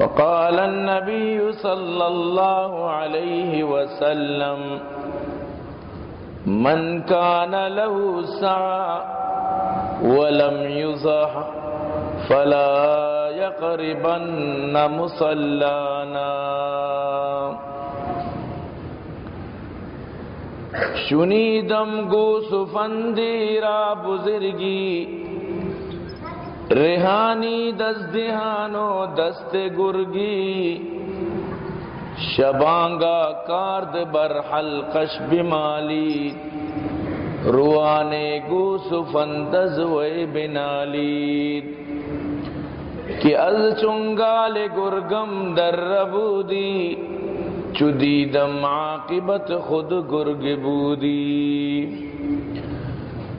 وقال النبي صلى الله عليه وسلم، من كان له سعى ولم يزح فلا يقربن مصلانا. شنیدم گو سفندیرا بزرگی ریحانی دست دہانو دست گرگی، شبانگا کارد بر حلقش بمالی روانے گو سفندز وی بنالی۔ کہ از چنگال گرگم در ربودی چدیدم عاقبت خود گرگ بودی۔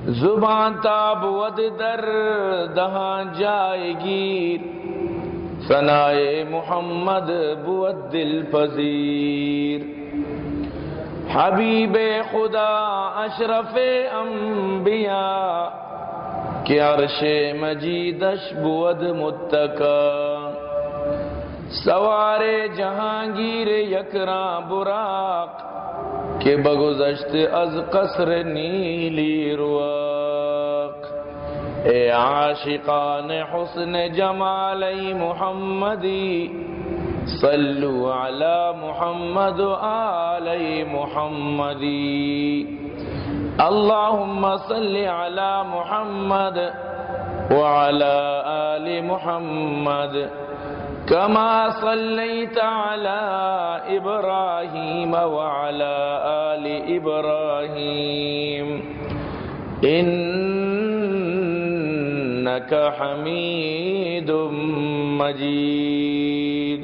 زبان تاب ود در دہاں جائے گی سنائے محمد بود دل پذیر. حبیب خدا اشرف انبیاء، کہ عرش مجیدش بود متکا سوار جہانگیر یکراں براق کہ بگزشت از قصر نیلی رواق۔ اے عاشقان حسن جمالی محمدی، صلو علی محمد آلی محمدی۔ اللہم صلی علی محمد وعلى آل محمد۔ كما صليت على إبراهيم وعلى آل إبراهيم. إنك حميد مجيد.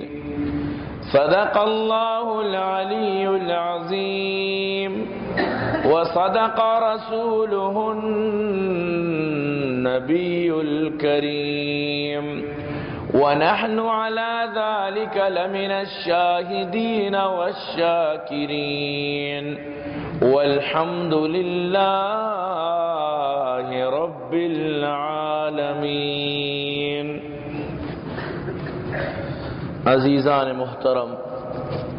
صدق الله العلي العظيم. وصدق رسوله النبي الكريم. ونحن على ذلك لمن الشاهدين والشاكرين. والحمد لله رب العالمين. عزیزان محترم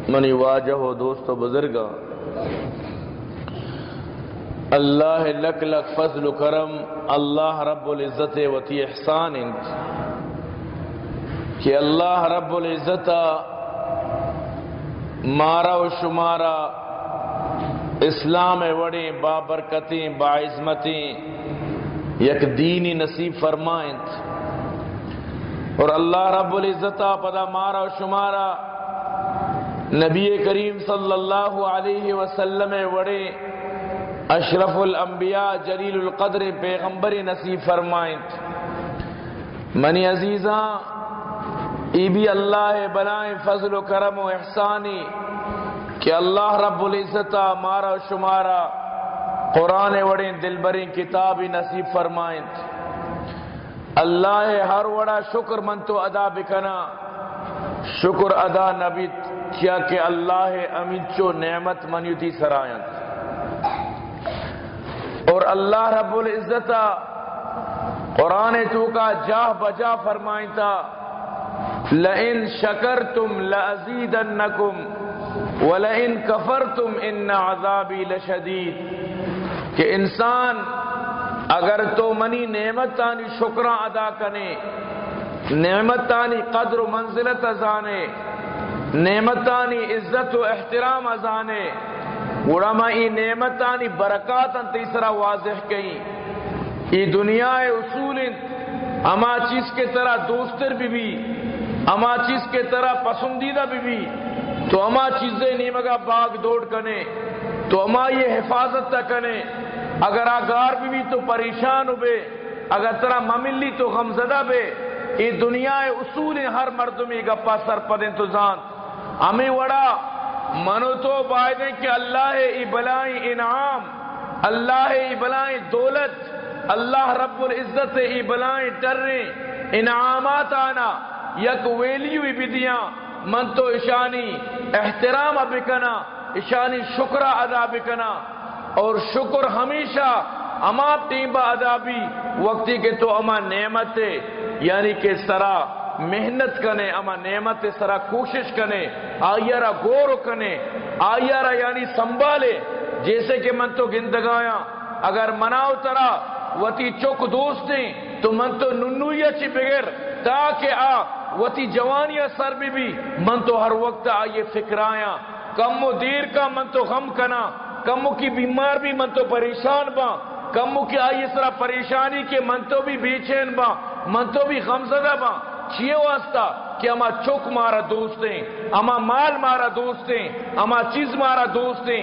منی واجہ و دوست و بزرگا اللہ لک لک فضل و کرم، اللہ رب العزت و احسان انت کہ اللہ رب العزت مارا و شمارا، اسلام وڑیں، بابرکتیں، باعظمتیں، یک دینی نصیب فرمائیں۔ اور اللہ رب العزت پدا مارا و شمارا، نبی کریم صلی اللہ علیہ وسلم وڑے اشرف الانبیاء جلیل القدر پیغمبر نصیب فرمائیں۔ منی عزیزاں ای بھی اللہ بلائیں فضل و کرم و احسانی کہ اللہ رب العزت مارا شمارا قرآن وڑیں دل بریں کتابی نصیب فرمائیں۔ اللہ ہر وڑا شکر من تو ادا بکنا۔ شکر ادا نبی کیا کہ اللہ امین چو نعمت منیتی سرائیں۔ اور اللہ رب العزت قرآن تو کا جاہ بجا فرمائیں تھا لئن شکرتم لازیدنکم ولئن کفرتم ان عذابی لشدید کہ انسان اگر تو منی نعمت آنی شکرہ ادا کنے نعمتانی قدر و منزلت ازانے، نعمتانی عزت و احترام ازانے گڑا ای نعمتانی برکات تیسرا واضح کہیں ای دنیا اصول اما چیز کے طرح دوستر بھی بھی۔ اما چیز کے طرح پسندیدہ بھی بھی تو اما چیزیں نیمگا باغ دوڑ کنے، تو اما یہ حفاظت تا کنے۔ اگر آگار بھی بھی تو پریشان ہو بے اگر طرح مملی تو غمزدہ بے۔ ای دنیا اصول ہر مردمی گپا سر پد انتظام ہمیں وڑا، منو تو بائدیں کہ اللہ ای بلائیں انعام، اللہ ای بلائیں دولت، اللہ رب العزت ای بلائیں ٹریں انعامات آنا۔ یک ویلیو بدیاں من تو اشانی احترام بکنا اشانی شکر ادا بکنا اور شکر ہمیشہ اما ٹیم ادا بھی وقتی کے تو اما نعمت یعنی کہ سرا محنت کنے، اما نعمت سرا کوشش کنے آئیارا گور کنے آئیارا یعنی سنبھالے۔ جیسے کہ من تو گندگایا، اگر مناؤ ترا، وتی چوک دوستیں تو من تو ننویا چی بغیر تاکہ آ، وتی جوانیاں سر بھی بھی، من تو ہر وقت آئیے فکر آیا کم و دیر کا من تو غم کنا۔ کم کی بیمار بھی من تو پریشان با۔ کم کی آئی اس طرح پریشانی کے من تو بھی بے چین با۔ من تو بھی غم زدہ با۔ چیئے واسطہ کہ اما چوک مارا دوستیں اما مال مارا دوستیں اما چیز مارا دوستیں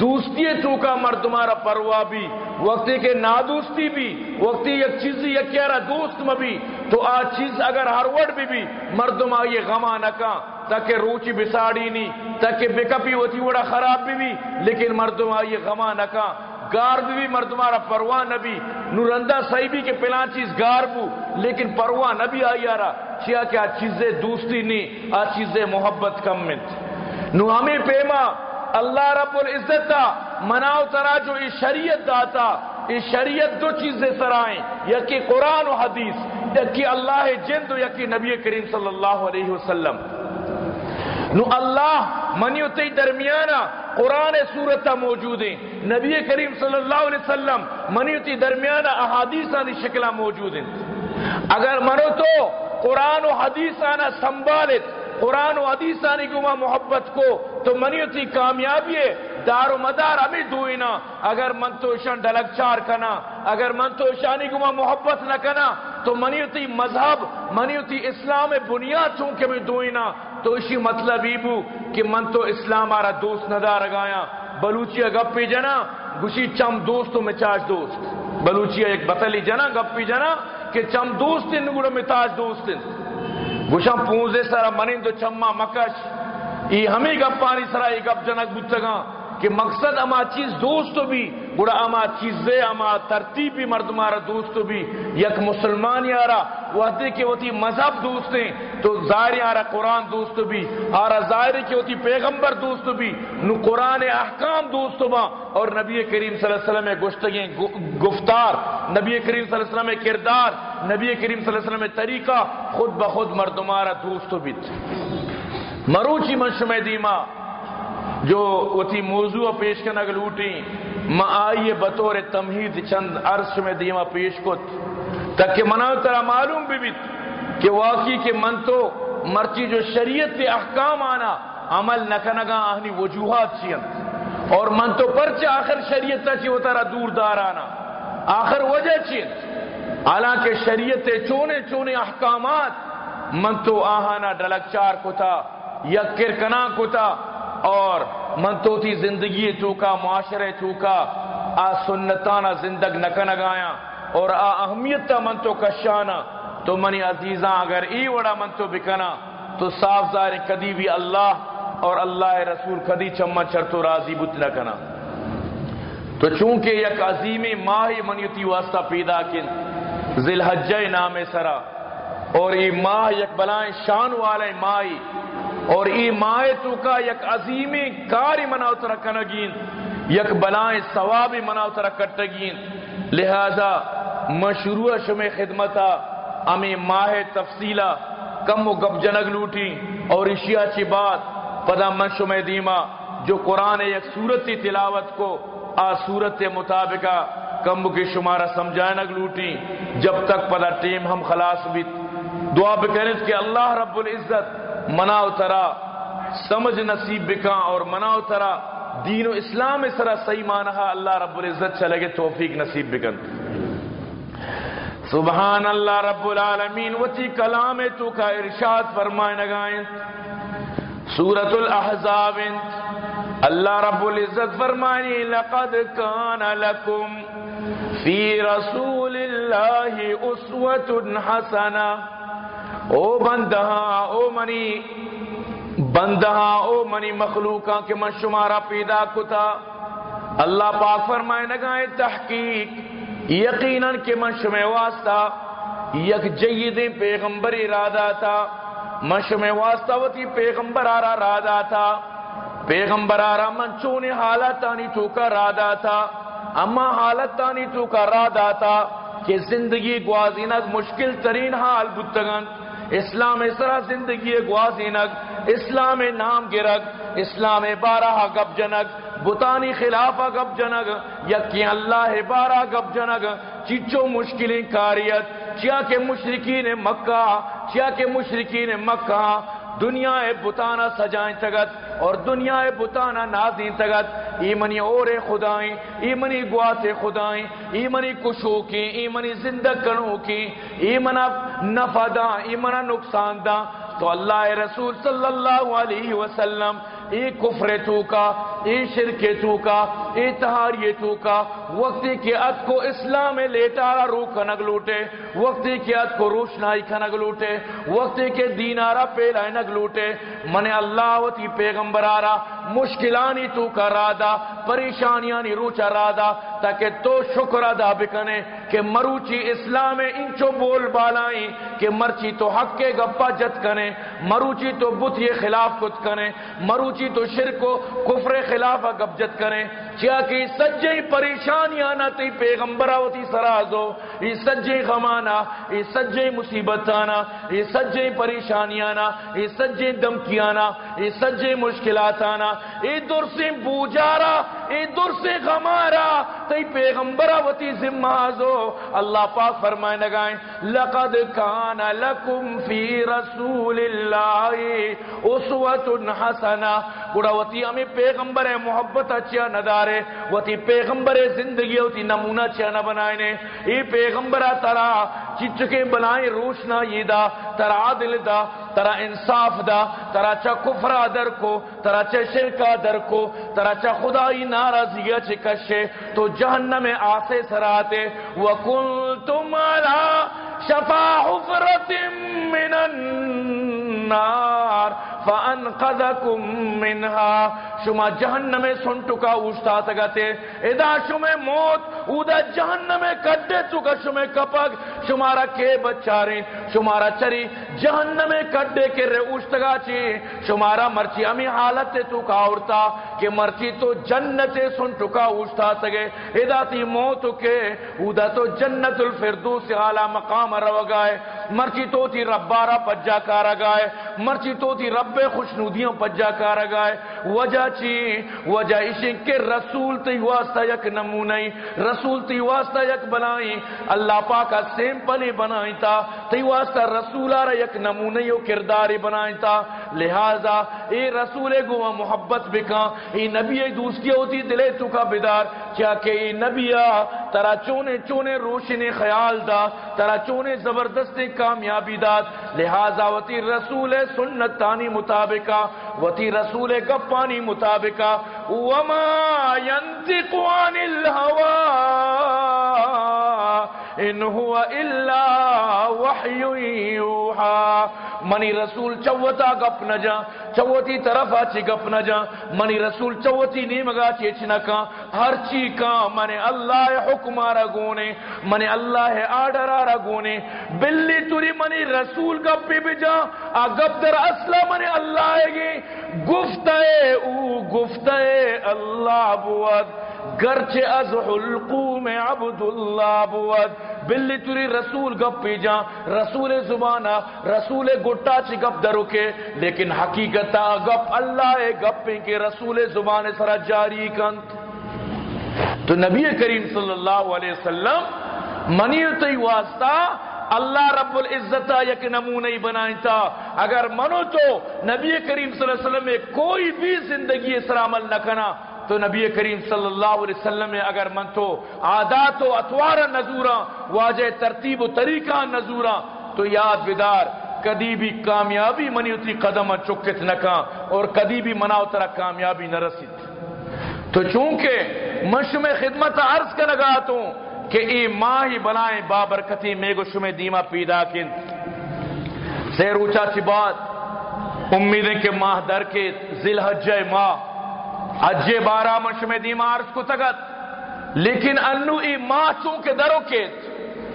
دوستی تو کا مرد تمہارا پروا بھی وقتی کے نادوستی بھی وقتی یک چیز یک کیا دوست مبی تو آ چیز اگر ہر بھی بھی مردم آئیے غما نکا تاکہ روچی بساڑی نہیں تاکہ بکپی ہوتی وڑا خراب بھی بھی، لیکن مردم آئیے غما نکا گار بھی مردمارا پرواہ نبی، نورندہ صحیبی کے پلان چیز گار بو، لیکن پرواہ نبی آئی آرہ چیا کہ آ چیزیں دوستی نہیں آ چیزیں محبت کم منت۔ نو ہمیں پیما، اللہ رب العزت مناؤ ترا جو اس شریعت داتا اس شریعت دو چیزیں سرائیں یکی قرآن و حدیث یکی اللہ جند و یکی نبی کریم صلی اللہ علیہ وسلم۔ نو اللہ منیو تی درمیانہ قرآن صورتہ موجود ہیں۔ نبی کریم صلی اللہ علیہ وسلم منیو تی درمیانہ احادیثہ دی شکلہ موجود ہیں۔ اگر منو تو قرآن و حدیثانہ سنبھالت قرآن و حدیثانی گما محبت کو، تو منیتی کامیابی ہے۔ دار و مدار ہمیں دوئینا اگر من تو اشان ڈلک چار کنا، اگر من تو اشانی گما محبت نہ کنا، تو منیتی مذہب، منیتی اسلام بنیاد چونکہ میں دوئینا تو اسی مطلب ہی بو کہ من تو اسلام آرہ دوست ندار گایا بلوچیا گپی جنا، گوشی چم دوست میں چاش دوست۔ بلوچیا ایک بطلی جنا گپی جنا کہ چم دوست نگوڑا میں تاج دوست گوشا پونزے سارا منین تو چما مکش۔ ای ہمیں گپ پانی سرا، ای گپ جنک بتگا کہ مقصد اما چیز دوست بھی بڑا اما چیزیں اما ترتیب بھی مرد مارا دوست بھی۔ یک مسلمان یارا وحدے کے ہوتی مذہب دوست ہیں، تو ظاہر یارا قرآن دوست بھی۔ آرا ظاہر کی ہوتی پیغمبر دوست بھی۔ نو قرآن احکام دوست با۔ اور نبی کریم صلی اللہ علیہ وسلم گشتگیں گفتار۔ نبی کریم صلی اللہ علیہ وسلم کردار۔ نبی کریم صلی اللہ علیہ وسلم طریقہ۔ خود بخود مردمارا دوست بیت مروچی منشم دیما، جو وتی موضوع پیش کرنا گلوٹی ما آئیے بطور تمہید چند عرص میں دیما پیش کت تک کہ منا ترا معلوم بھی بیت کہ واقعی کے من تو مرچی جو شریعت کے احکام آنا، عمل نکنگا آہنی وجوہات چیئن۔ اور من تو پرچ آخر شریعت تا چی وہ ترا دور دار آنا۔ آخر وجہ چیئن۔ حالانکہ شریعت چونے چونے احکامات، من تو آہانا ڈلک چار کتا یک کرکنا کتا اور من تو تھی زندگی چوکا معاشرے چوکا آ سنتانا زندگ نکنگایا اور آ اہمیت تا من تو کشانا۔ تو منی عزیزاں، اگر ای وڑا من تو بکنا، تو صاف ظاہر کدی بھی اللہ اور اللہ رسول کدی چمہ چرتو راضی بت نہ کنا۔ تو چونکہ یک عظیم ماہ منیتی واسطہ پیدا کن، ذی الحجہ نام سرا۔ اور ای ماہ یک بلائیں شان والے مائی، اور ای ماہ تو کا یک عظیم کاری مناو ترہ کنگین، یک بلائیں ثوابی مناو ترہ کٹگین۔ لہذا مشروع شمی خدمتا امی ماہ تفصیلہ کم و گب جنگ لوٹی، اور اشیاء چی بات پدا من شمی دیما، جو قرآن یک صورتی تلاوت کو آ صورت مطابقہ کم کی شمارہ سمجھائے نگ لوٹی، جب تک پدا ٹیم ہم خلاص بھی دعا بکنے کہ اللہ رب العزت منا ترا، سمجھ نصیب بکا اور منا ترا۔ دین و اسلام سرا صحیح مانا اللہ رب العزت چلے گے توفیق نصیب بکن۔ سبحان اللہ رب العالمین وچی کلام تو کا ارشاد فرمائے نگائیں۔ سورت الاحزاب، اللہ رب العزت فرمانی لقد کان لکم فی رسول اللہ اسوت حسنا او بندہا او منی بندہا او منی مخلوقاں کے من شمارا پیدا کتا۔ اللہ پاک فرمائے نگائے تحقیق، یقیناً کے من شمع واسطہ، یک جید پیغمبر ارادہ تھا۔ من شمع واسطہ وتی پیغمبر آرہ رادا تھا۔ پیغمبر آرہ من چونے حالت آنی تو کا رادا تھا۔ اما حالت آنی تو کا رادا تھا کہ زندگی گوازینک مشکل ترین حال بتگن اسلام اسرا زندگی گوازینک اسلام نام گرگ اسلام بارہ گب جنگ، بتانی خلاف گب جنگ، یقین اللہ بارہ گب جنگ، چیچو مشکلیں کاریت، چیا کے مشرقین مکہ، چیا کے مشرقین مکہ، دنیا بتانا سجائیں تگت اور دنیا بتانا نازین تگت۔ ایمنی اور خدائیں، ایمنی گوات خدائیں، ایمنی کشو کی ایمنی زندہ کنوں کی ایمنا نفع دا ایمنا نقصان دا۔ تو اللہ رسول صلی اللہ علیہ وسلم، ای کفر تو کا ای شرک تو کا ای تہاری تو کا وقتی کے ات کو اسلام لیٹارا رو کنگ لوٹے وقتی کے ات کو روشنائی کنگ لوٹے وقتی کے دینارا پیلائے نگ لوٹے۔ من اللہ وتی پیغمبر آرا، مشکلانی تو کا رادا، پریشانیانی روچا رادا، تاکہ تو شکر ادا بکنے کہ مروچی اسلام انچو بول بالائیں کہ مرچی تو حق کے گپا جت کنے، مروچی تو بت یہ خلاف کت کنے، مروچی تو شرک و کفر خلاف گپ جت کنے۔ کیا کہ سجے پریشانیاں نہ تی پیغمبرہ سرازو، یہ سجے غمانا یہ سجے مصیبتانا، یہ سجے پریشانیانا، یہ سجے دمکیانا، یہ سجے مشکلاتانا، یہ در سے بوجارا، یہ در سے غمارا تی پیغمبرہ ہوتی ذمہ اللہ پاک فرمائے نگائیں لقد کان لکم فی رسول اللہ اسوت حسنہ۔ گڑا وتی ہمیں پیغمبر محبت اچھا ندارے وتی پیغمبر زندگی ہوتی نمونہ اچھا نہ بنائے یہ پیغمبر ترا چچکے بنائے روشنا یہ دا، ترا عادل دا، ترا انصاف دا، ترا چا کفر در کو، ترا چا شرکا در کو، ترا چا خدای ناراضی چ کشے۔ تو جہنم آسے سراتے۔ وکنتم علی شفا حفرت من النار فانقذکم منها۔ شما جہنم سنٹکا اوشتا تگتے ادا شما موت، اودا جہنم کڈے چکا شما کپک شمارا کے بچاریں شمارا چری، جہنم کڈے کے رے اوشتگا چی، شمارا مرچی امی حالت تو کا اورتا کہ مرچی تو جنت سنٹکا اوشتا تگے ادا تی موت کے، اودا تو جنت الفردوس اعلی مقام رو گائے، مرچی تو تی ربارا پجا کارا گائے، مرچی تو تی رب خوشنودیوں پجا کارا گائے، وجہ چی وجہ عشق کے رسول تی واسطہ یک نمونائی رسول تی واسطہ یک بنائی۔ اللہ پاکا سیمپلی بنائی تا۔ تی واسطہ رسول آرہ یک نمونائی و کرداری بنائی تا۔ لہذا اے رسول گوا محبت بکا اے نبی دوسری ہوتی دلے تو کا بدار کیا کہ اے نبی ترا چونے چونے روشن خیال دا، ترا چونے زبردست کامیابی داد لہذا وتی رسول سنت تانی مطابقہ وتی رسول گپانی مطابقہ۔ وما ينطق عن الهوى ان هو الا وحی یوحا منی رسول چوتا گپ نہ جا چوتی طرف اچھی گپ نہ جا۔ منی رسول چوتی نیمگا چیچ نہ کا ہر چی کا من اللہ حکم آرہ گونے من اللہ آڈر آرہ گونے۔ بلی توری منی رسول گپی بجا آ گپ در اصلہ من اللہ گی۔ گفتہ او گفتہ اللہ بود گرچہ از حلقوم عبداللہ بود بلی توری رسول گپ پی جا، رسول زبانہ رسول گٹا چی گپ درو کے، لیکن حقیقتا گپ، اللہ گپ پی کے رسول زبان سرا جاری کنت تو نبی کریم صلی اللہ علیہ وسلم منیتی واسطہ، اللہ رب العزت یک نمونہ بنائیں تھا اگر منو تو نبی کریم صلی اللہ علیہ وسلم میں کوئی بھی زندگی اس عمل نہ کنا۔ تو نبی کریم صلی اللہ علیہ وسلم اگر من تو عادات و اطوار نظورا واجہ ترتیب و طریقہ نظورا تو یاد بدار کدی بھی کامیابی منی اتری قدم چکت نکا اور کدی بھی منا اترا کامیابی نہ رسید۔ تو چونکہ مشم خدمت عرض کا نگاہ ہوں کہ ای ماں ہی بنائیں بابرکتی میگو شم دیما پیدا کن۔ سیر اونچا چی بات، امیدیں کہ ماہ در کے ذل حجہ ماہ حج بارہ مشم دیما عرض کو تگت۔ لیکن انو ای ماہ چونکہ درو کے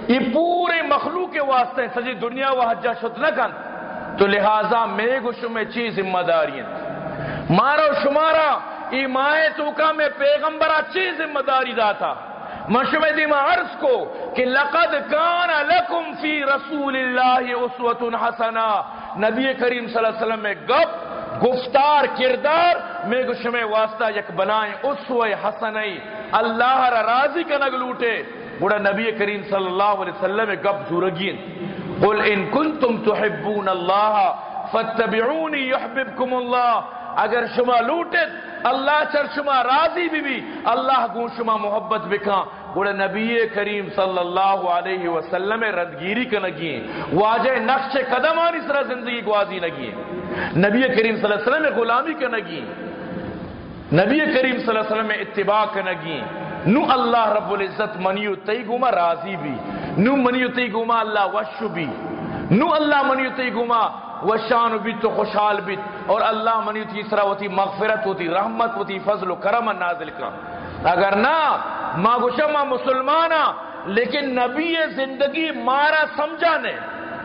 ای پورے مخلوق کے واسطے سجی دنیا و حجہ شد نکن تو لہذا میگو شم چی ذمہ دارین مارو شمارا، ای ماہ تو کا میں پیغمبر اچھی ذمہ داری دا تھا مشمدی میں عرض کو کہ لقد کان لکم فی رسول اللہ اسوت حسنا۔ نبی کریم صلی اللہ علیہ وسلم میں گپ گفتار کردار، میں گشم واسطہ یک بنائیں اسوہ حسنئی، اللہ را راضی کا نگ لوٹے۔ بڑا نبی کریم صلی اللہ علیہ وسلم میں گپ زورگین قل ان کنتم تحبون اللہ، فاتبعونی یحببکم اللہ۔ اگر شما لوٹت اللہ چر شما راضی بھی بھی، اللہ گون شما محبت بکا گوڑا نبی کریم صلی اللہ علیہ وسلم ردگیری کا نگی واجہ نقش قدم آنی سرا زندگی گوازی نگی نبی کریم صلی اللہ علیہ وسلم غلامی کا نگی نبی کریم صلی اللہ علیہ وسلم اتباع کا نگی نو اللہ رب العزت منیو تی گوما راضی بھی۔ نو منیو تی گوما اللہ وشو بھی۔ نو اللہ منیو تی گوما وشان بھی تو خوشحال بھی۔ اور اللہ منی تیسرا ہوتی مغفرت ہوتی رحمت ہوتی فضل و کرم نازل کا۔ اگر نہ ماں گشا ماں مسلمانا لیکن نبی زندگی مارا سمجھا نے۔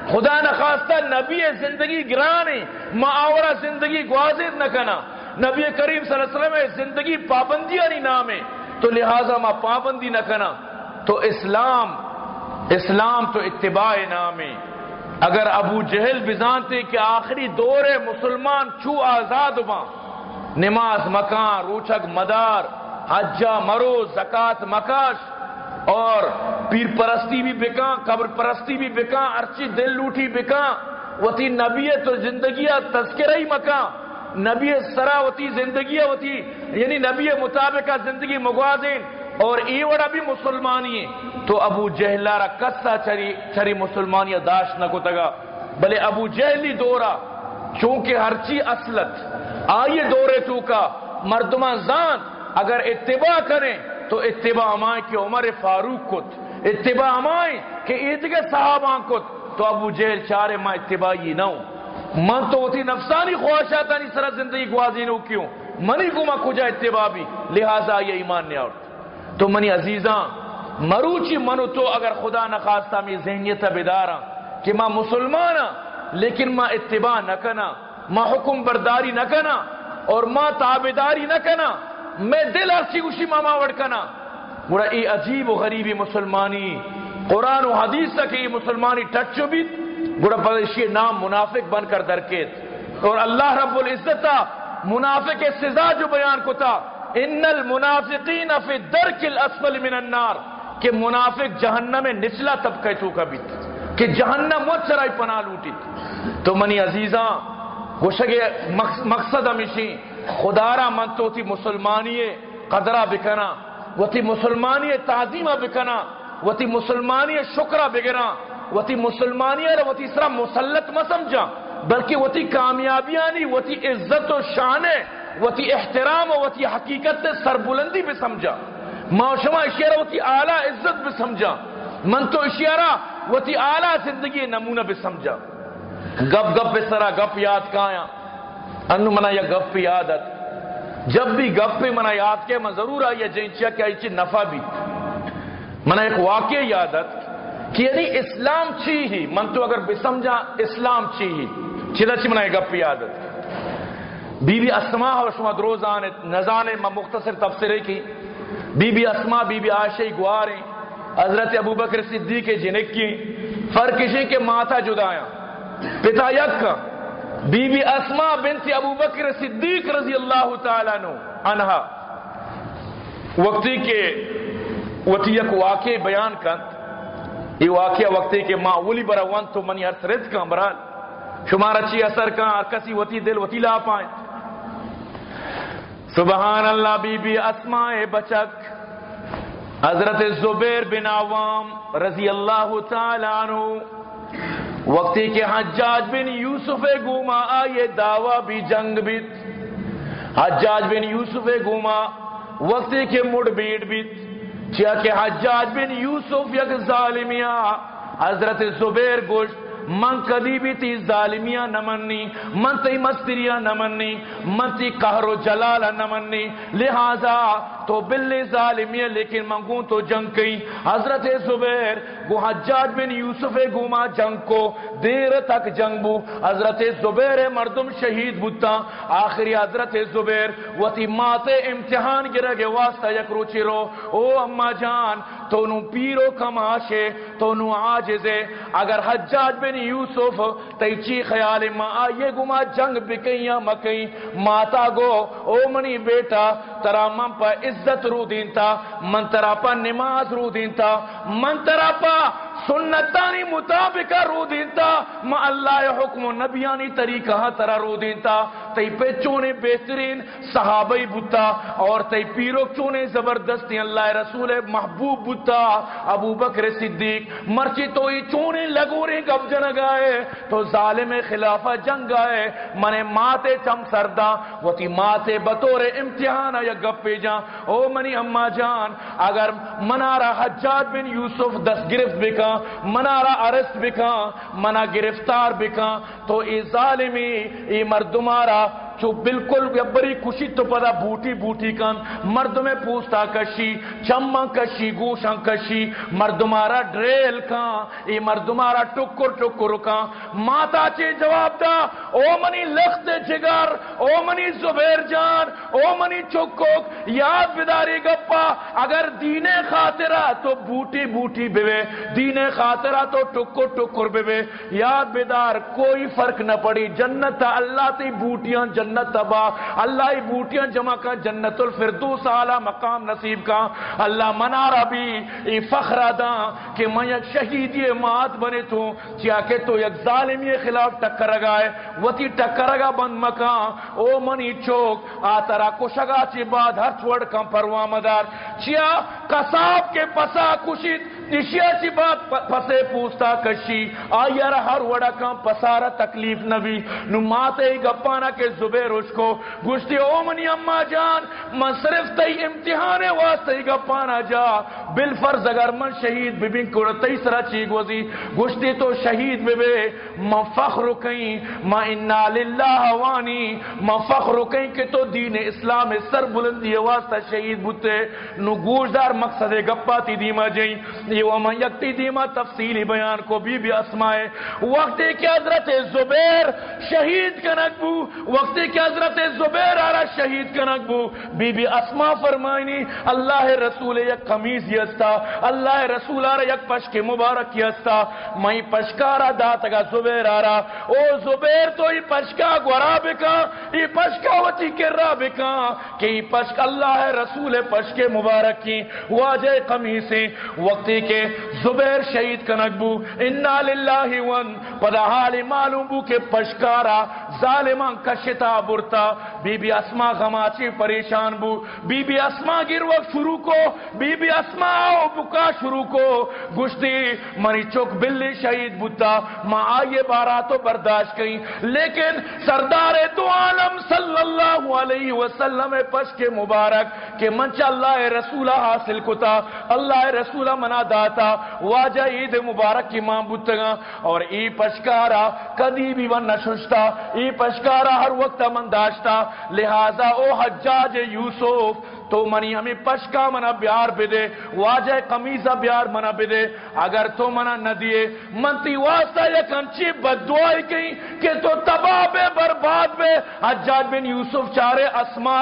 خدا نخواستہ نبی زندگی گرانے ماں آورا زندگی گوازد نہ کنا۔ نبی کریم صلی اللہ علیہ وسلم زندگی پابندیاں نہیں نام ہے۔ تو لہٰذا ماں پابندی نہ کنا۔ تو اسلام اسلام تو اتباع نام ہے۔ اگر ابو جہل بزانتے کہ آخری دور مسلمان چو آزاد ماں نماز مکان، روچک مدار حجہ، مرو زکات مکاش، اور پیر پرستی بھی بکا قبر پرستی بھی بکا ارچی دل لوٹی بکا وتی نبی تو زندگی تذکرہ ہی مکا نبی سرا وتی زندگی وتی یعنی نبی مطابق زندگی مغوازین اور ای وڑا بھی مسلمانی تو ابو جہلارا کسا چری چری مسلمانی داشت نہ کو تگا بلے ابو جہلی دورا چونکہ ہرچی اصلت آئیے دورے تو کا، مردمان زان۔ اگر اتباع کریں تو اتباع امائیں کہ عمر فاروق کت، اتباع امائیں کہ عیدگہ صحابہ کت۔ تو ابو جہل چارے ماں اتباعی نہ ہوں۔ من تو ہوتی نفسانی خواہشات نہیں سرا زندگی گوازی نو کیوں؟ منی کو ماں کجا اتباع بھی، لہذا یہ ایمان نہیں آورت تو منی عزیزاں، مروچی منو تو اگر خدا نخواستہ میں ذہنیت بیدارا کہ ماں مسلمان ہاں، لیکن ماں اتباع نہ کنا ماں حکم برداری نہ کنا اور ماں تابداری نہ کنا میں دل ارسی اسی ماما وڑ کنا۔ بڑا ای عجیب و غریبی مسلمانی۔ قرآن و حدیث تک یہ مسلمانی ٹچو بھی بڑا پدشی نام منافق بن کر درکیت۔ اور اللہ رب العزت منافق سزا جو بیان کو تھا ان المنافقین فی الدرک الاسفل من النار۔ کہ منافق جہنم میں نچلا طبقہ تو کا بیت۔ کہ جہنم وہ چرائی پناہ لوٹی تو منی عزیزاں گوشگے مقصد ہمیشی خدارا من تو تھی مسلمانی قدرہ بکنا وہ تھی مسلمانی تعظیمہ بکنا وہ تھی مسلمانی شکرہ بگنا وہ تھی مسلمانی وہ تھی سرا مسلط میں سمجھا بلکہ وہ تھی کامیابیاں نہیں وہ عزت و شان ہے احترام وہ تھی حقیقت سر بلندی بھی سمجھا معاشمہ اشیارہ وہ اعلیٰ عزت بھی سمجھا من تو اشیارہ وہ اعلیٰ زندگی نمونہ بھی سمجھا گپ گپ پہ سرا گپ یاد کایا انو منا یا گپ پہ یادت جب بھی گپ پہ منا یاد کے، میں ضرور آئی جنچیا جی کہ ایچی نفع بھی۔ منا ایک واقع یادت کہ یعنی اسلام چی ہی، من تو اگر بسمجھا اسلام چی ہی۔ چلا چی منا گپ پہ یادت بی بی اسما اور شما دروزان نزانے میں مختصر تفسیرے کی۔ بی بی اسما بی بی عائشہ گواریں حضرت ابو بکر صدیق جنک کی۔ فرق اسی کے ماتھا جدایا۔ پتا یک کا۔ بی بی اسما بنت ابو بکر صدیق رضی اللہ تعالیٰ نو انہا وقتی کے وتی واقع بیان کن۔ یہ واقعہ وقتی کہ ماں اولی برا وان تو منی ہر سرد کا برال۔ شمارا اثر کا کسی وتی دل وتی لا پائیں۔ سبحان اللہ بی بی اسماء بچک۔ حضرت زبیر بن عوام رضی اللہ تعالی عنہ۔ وقتی کے حجاج ہاں بن یوسف گوما آئے دعوی بھی جنگ بیت حجاج ہاں بن یوسف گوما، وقتی کے مڑ بیٹ بیت چیا کہ ہاں حجاج بن یوسف یک ظالمیاں۔ حضرت زبیر گوشت، من کدی بھی تی ظالمیاں نمنی من تی مستریاں نمنی من تی قہر و جلال نمنی لہذا تو بلی ظالمیاں، لیکن منگوں تو جنگ کئی حضرت زبیر گو حجاج بن یوسف گوما جنگ کو، دیر تک جنگ بو۔ حضرت زبیر مردم شہید بوتا۔ آخری حضرت زبیر وتی مات امتحان گرہ گے واسطہ یک روچی رو۔ او اما جان تو نو پیرو کماشے تو نو آجزے اگر حجاج بن یوسف تیچی خیال ما آئیے گما جنگ بکیاں مکئی ماتا گو، او منی بیٹا، ترا من پا عزت رو دینتا، من ترا پا نماز رو دینتا۔ من ترا پا 다 سنتانی مطابق رو دینتا، ما اللہ حکم و نبیانی طریقہ ترا رو دینتا۔ تی پہ چونے بہترین صحابی بوتا اور تی پیرو چونے زبردستی اللہ رسول محبوب بوتا۔ ابو بکر صدیق، مرچی تو ہی چونے لگو رہے گب جنگائے تو ظالم خلافہ جنگ آئے منے ماتے چم سردا وہ تی ماتے بطور امتحان یا گپ پہ جان او منی اما جان، اگر منارا حجاج بن یوسف دس گرفت بکا منارا ارست بکا منا گرفتار بکا تو ای ظالمی ای مردمارا چو بالکل بری خوشی تو پدا بوٹی بوٹی کن، مرد میں پوستا کشی چما کشی گوشا کشی مردمارا ڈریل کان ای مردمارا ٹکر ٹکر کان ماتا چے جواب دا، او منی لخت جگر، او منی زبیر جان، او منی چکوک یاد بداری گپا، اگر دین خاطرہ تو بوٹی بوٹی بے دین خاطرہ تو ٹکر ٹکر بے یاد بدار، کوئی فرق نہ پڑی، جنت اللہ تی بوٹیاں جنت جنت تبا اللہ ہی بوٹیاں جمع کا جنت الفردوس اعلی مقام نصیب کا۔ اللہ منارا بھی ای فخر ادا کہ میں یک شہیدی مات بنے تو چیا کہ تو یک ظالمی خلاف ٹکر گائے۔ وتی ٹکر گا بند مکان۔ او منی چوک، آ ترا کو شگا چی بعد ہر چھوڑ کم پروا مدار۔ چیا قصاب کے پسا کشید، نشیا چی بات پسے پوستا کشی۔ آئیر ہر وڑا کم پسارا تکلیف نبی۔ نو ماتے ہی گپانا کے زبے زبیر اس کو گشتی او منی اما جان، من صرف تی امتحان واسطے گا پانا جا۔ بالفرض اگر من شہید ببین کو تی سرا چی گوزی گشتی تو شہید ببے۔ من فخر کہیں ما انا للہ وانی۔ من فخر کہیں کہ تو دین اسلام سر بلندی واسطہ شہید بوتے۔ نو گوشدار مقصد گپا تی دیما جائیں یہ ومن یکتی دیما تفصیلی بیان کو بی بی اسمائے۔ وقت کہ حضرت زبیر شہید کنک بو، وقت کہ حضرت زبیر آرہ شہید کنک بو۔ بی بی اسما فرمائنی، اللہ رسول یک قمیز یستا، اللہ رسول آرہ یک پشک مبارک یستا۔ میں پشکارا داتگا زبیر آرہ او زبیر تو ای پشکا گورا بکا، ای پشکا وچی کرا بکا۔ کہ ای پشک اللہ رسول پشک مبارک کی واجہ قمیسی وقتی کے زبیر شہید کنک بو۔ انا للہ ون۔ پدا حال معلوم بو کہ پشکارا ظالمان کشتا۔ برتا؟ بی بی اسما غماچی پریشان بو. بی بی اسما گر وقت شروع کو. بی بی اسما آو بکا شروع کو. گشتی منی چوک بلی شہید بوتا. ما آئیے بارا تو برداشت کئی لیکن سردار دو عالم صلی اللہ علیہ وسلم پش کے مبارک کہ منچ اللہ رسولہ حاصل کتا. اللہ رسولہ منا داتا. واجہ عید مبارک کی ماں بوتگا اور ای پشکارا کدی بھی ون نششتا ای پشکارا ہر وقت من داشتا لہذا او حجاج یوسف تو منی ہمیں پشکا منا بیار بدے، واجہ قمیزہ بیار منا بدے۔ اگر تو منا نہ دیے، منتی واسطہ یک انچی بددعائی کہیں کہ تو تباہ بے، برباد بے۔ حجاج بن یوسف چارے اسما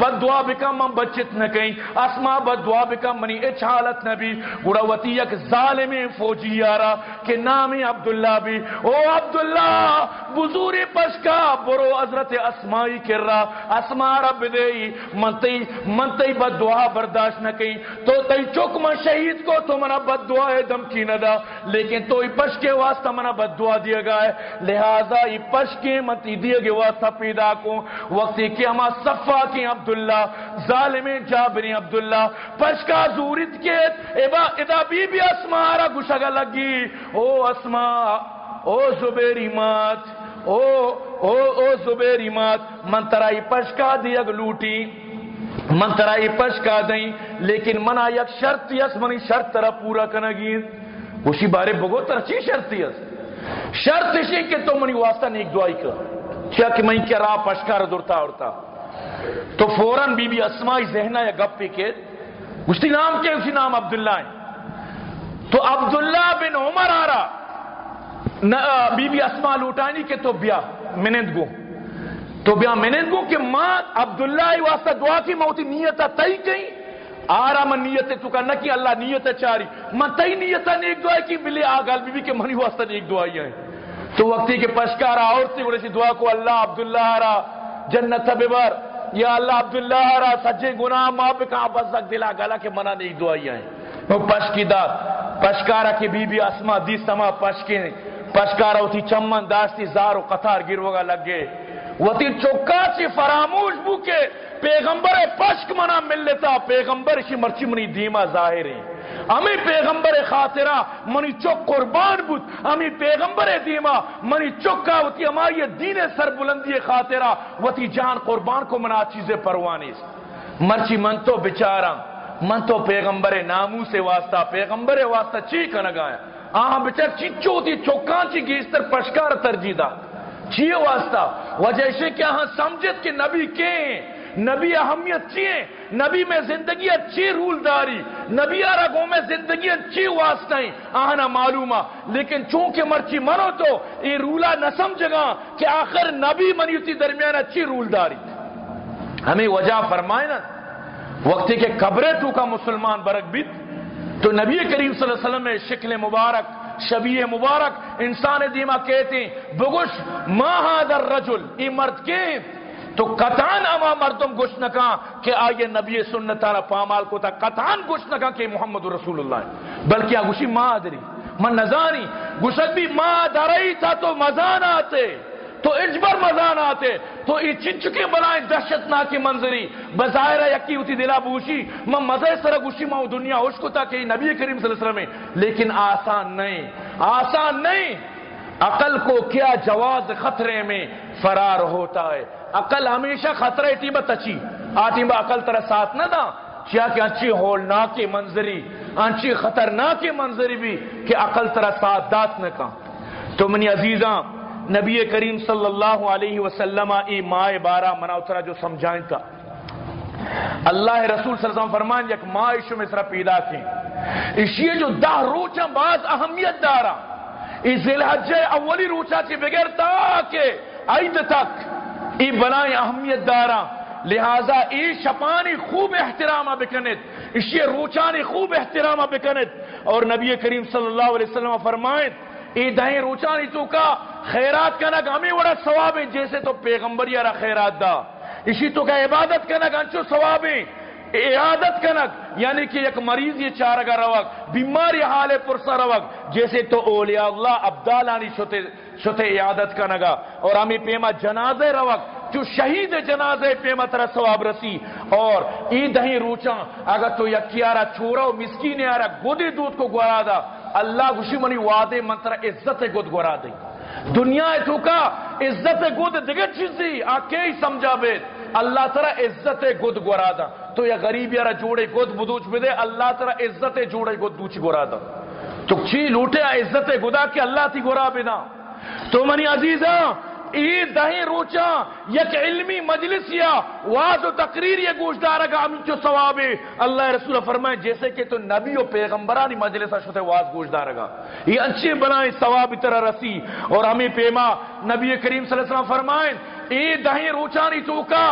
بددعا بکا من بچت نہ کہیں۔ اسما بددعا بکا منی اچ حالت نبی گڑاوتی یک ظالم فوجی یارا کہ نامی عبداللہ بھی۔ او عبداللہ، بزوری پشکا، برو حضرت اسمائی کر رہا اسما رب دے منتی من من تی بد دعا برداشت نہ کہیں تو تی چک من شہید کو تو منا بد دعا ہے دمکی نہ دا، لیکن تو ای پش کے واسطہ منا بد دعا دیا گا ہے۔ لہذا ای پش کے من دیا گے واسطہ پیدا کو۔ وقتی کہ ہما صفا کی عبداللہ، ظالم جابری عبداللہ۔ پش کا زورت کے ابا ادا بی بی اسمارا گشگا لگی۔ او اسما او زبیری مات او او او زبیری مات من ترائی پشکا دی اگ لوٹی۔ من ترائی پشکا دیں، لیکن منا یک شرط یس، منی شرط ترا پورا کنگی اسی بارے بگو تر چی شرط یس؟ شرط اسی کہ تو منی واسطہ نیک دعائی کر۔ کیا کہ میں کیا راہ پشکا ردرتا اڑتا تو فوراں بی بی اسمائی ذہنہ یا گپ پی کے۔ اسی نام کے اسی نام عبداللہ ہے۔ تو عبداللہ بن عمر آ رہا بی بی اسما لوٹانی کے تو بیا، منند گو۔ تو بیا منند گو کہ ماں عبداللہ واسطہ دعا کی موتی نیتا تئی کہیں۔ آرا من نیت تو کا نہ کی اللہ نیت چاری۔ من تئی نیت نیتا نیک دعا کی۔ ملے آگال بی بی کے منی واسطہ نیک دعائی ہیں تو وقتی کے پشکارا اور سی بڑے سی دعا کو، اللہ عبداللہ آرا، جنت ببر یا اللہ عبداللہ آرا، سجے گناہ ماں پہ بکا بزک دلا گلا کے منع نیک دعائی ہیں وہ پشکی دا پشکارا کی بی بی اسما دی سما پشکی پشکارا ہوتی چمن، داستی زار و قطار، گروگا لگے وتی چوکا چی فراموش بو کے پیغمبر پشک منا مل لیتا، پیغمبر شی مرچی منی دیما ظاہر ہیں۔ ہمیں پیغمبر خاطرہ منی چوک قربان بود ہمیں پیغمبر دیما منی چوکا ہوتی ہماری دین سر بلندی خاطرہ وتی جان قربان کو منا چیزیں پروانی مرچی من تو بچارا من تو پیغمبر نامو سے واسطہ، پیغمبر واسطہ چی کنگایا آہاں بچار چچو تھی چوکان چی گیستر پشکار ترجیح دا۔ چیئے واسطہ۔ وجہ سے کیا ہاں سمجھت کہ نبی کے نبی اہمیت چیئے نبی میں زندگی اچھی رول داری۔ نبی آرگوں میں زندگی اچھی واسطہ ہیں آہنا معلومہ۔ لیکن چونکہ مرچی منو تو یہ رولا نہ سمجھگا کہ آخر نبی منیتی درمیان اچھی رول داری۔ ہمیں وجہ فرمائے نا۔ وقتی کے قبرے تو کا مسلمان برک بیت۔ تو نبی کریم صلی اللہ علیہ وسلم میں شکل مبارک شبیہ مبارک، انسان دیما کہتے ہیں بگوش در رجل، ای مرد کے؟ تو قطان اما مردم گوش نکا کہ آئیے نبی سنت پامال کو تھا۔ قطان گوش نکا کہ محمد رسول اللہ ہے۔ بلکہ آگوشی ما دری من نظاری، گوشت بھی ما درائی تھا تو مزان آتے۔ تو اجبر مزان آتے۔ تو یہ چچکے بنائیں دہشت ناکی منظری۔ بظاہر یکی ہوتی دلا بوشی۔ میں مزے سر گوشی میں دنیا ہوش کو تھا کہ نبی کریم صلی اللہ علیہ وسلم میں لیکن آسان نہیں۔ آسان نہیں۔ عقل کو کیا جواز خطرے میں فرار ہوتا ہے۔ عقل ہمیشہ خطرے تھی بچی آتی با عقل ترہ ساتھ نہ دا۔ کیا کہ انچی ہولناک منظری، انچی خطرناک منظری بھی کہ عقل ترہ ساتھ دات نہ کہا تو منی عزیزاں نبی کریم صلی اللہ علیہ وسلم ای مائے بارہ منا اترا جو سمجھائیں تھا اللہ رسول صلی اللہ علیہ وسلم فرمان یک ماں اشو میں سرا پیدا کی اسی جو دا روچا بعض اہمیت دارا۔ ای ذلحجہ اولی روچا چی بغیر تاکہ عید تک ای بنائیں اہمیت دارا۔ لہذا ای شپانی خوب احترامہ بکنت اسی روچانی خوب احترامہ بکنت اور نبی کریم صلی اللہ علیہ وسلم فرمائیں ای دہیں روچانی تو کا خیرات کنک ہمیں وڑا ثواب ہیں۔ جیسے تو پیغمبر یارا خیرات دا۔ اسی تو کا عبادت کنک انچو ثواب ہیں۔ عیادت کنک یعنی کہ ایک مریض یہ چارگا روک بیماری حال پرسا روک جیسے تو اولیاء اللہ عبدالانی شتے شتے عیادت کنگا اور ہمیں پیما جنازے روک جو شہید جنازے پیما ترہ ثواب رسی۔ اور ای دہیں روچاں، اگر تو یکیارا چھوڑا و مسکین یارا گودی دودھ کو گورا دا۔ اللہ گوشی منی، وعدے منتر، عزت گود گورا دی۔ دنیا تو کا، عزت گود دیگر چیزی، آکے ہی سمجھا بیت۔ اللہ ترا عزت گود گورا دا۔ تو یا غریب یارا جوڑے گود بدوچ بدے، اللہ ترا عزت جوڑے گد دوچ گورا دا۔ تو چی لوٹے عزت گدا کہ اللہ تی گورا بنا تو منی عزیزاں ای دہیں روچا یک علمی مجلس یا واض و تقریر یہ گوش دارا گا ہمیں جو ثواب ہے۔ اللہ رسول فرمائے، جیسے کہ تو نبی و پیغمبرانی مجلس شتے واض گوش دارا گا یہ انچے بنائیں ثواب طرح رسی۔ اور ہمیں پیما نبی کریم صلی اللہ علیہ وسلم فرمائیں ای دہیں روچانی توکا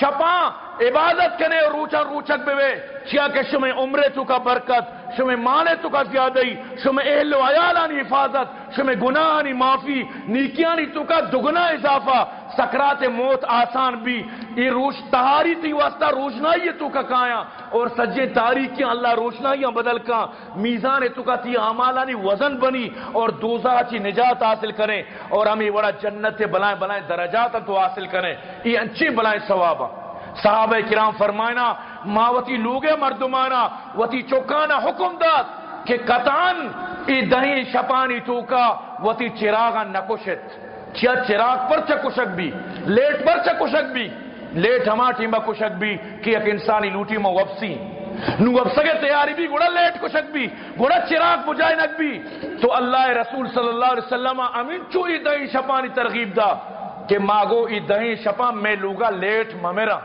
شپاں عبادت کنے روچا روچک بے چیا کہ شمیں عمرے تو کا برکت شمیں مالے تو کا زیادہی شمیں اہل و عیالانی حفاظت شمیں گناہانی معافی، نیکیانی تو کا دگنا اضافہ، سکرات موت آسان بھی۔ یہ روش تہاری تھی واسطہ روشنائی تو کا کایا اور سجے تاریخیاں اللہ روشنائیاں بدل کا میزان تو کا تھی آمالانی وزن بنی اور دوزہ چی نجات حاصل کریں۔ اور ہمیں بڑا جنت بلائیں بلائیں درجات تو حاصل کریں۔ یہ انچی بلائیں ثوابہ صحابہ کرام فرمائنا، ماوتی لوگے مردمانا، وتی چوکانا حکم داد کہ قطعان ای دہیں شپانی تو کا وتی چراغا نکشت۔ چیا چراغ پر چکشک بھی؟ لیٹ پر چکشک بھی؟ لیٹ ہما ٹیمہ کشک بھی کہ ایک انسانی لوٹی میں وفسی نو وفسگے تیاری بھی گوڑا لیٹ کشک بھی گوڑا چراغ بجائے نک بھی۔ تو اللہ رسول صلی اللہ علیہ وسلم امین چو ای دہیں شپانی ترغیب دا کہ ماگو ای دہیں شپا میں لوگا لیٹ ممیرا۔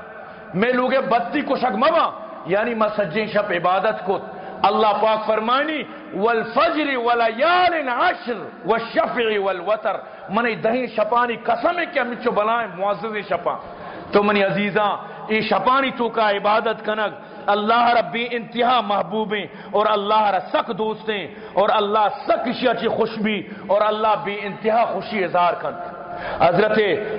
میں لوگے بدتی کشک مبا یعنی میں سجین شپ عبادت کو۔ اللہ پاک فرمانی والفجر ولیال عشر والشفع والوتر۔ منی دہیں شپانی قسم ہے کہ ہم چو بلائیں، معزز شپا تو منی عزیزاں، ای شپانی تو کا عبادت کنگ۔ اللہ ربی انتہا محبوبیں اور اللہ را سک دوستیں اور اللہ سک شیعہ چی خوش بھی، اور اللہ بھی انتہا خوشی اظہار کن۔ حضرت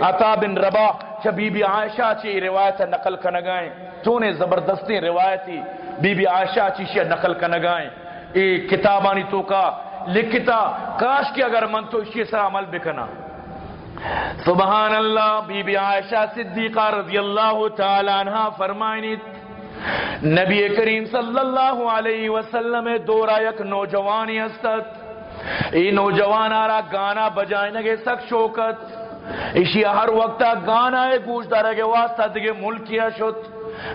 عطا بن ربا چا بی بی عائشہ چی روایت نقل کنگائیں تو نے زبردستی روایتی بی بی عائشہ چی شیعہ نقل کنگائیں ای کتابانی تو کا لکھتا، کاش کی اگر من تو اسی سے عمل بکنا سبحان اللہ بی بی عائشہ صدیقہ رضی اللہ تعالی عنہ فرمائنی۔ نبی کریم صلی اللہ علیہ وسلم دورا یک نوجوانی استت ای نوجوان آرا، گانا بجائنے گے سک شوکت۔ ایشی ہر وقت گانا ہے گوش دارے گے، واسطہ دگے ملکیا شت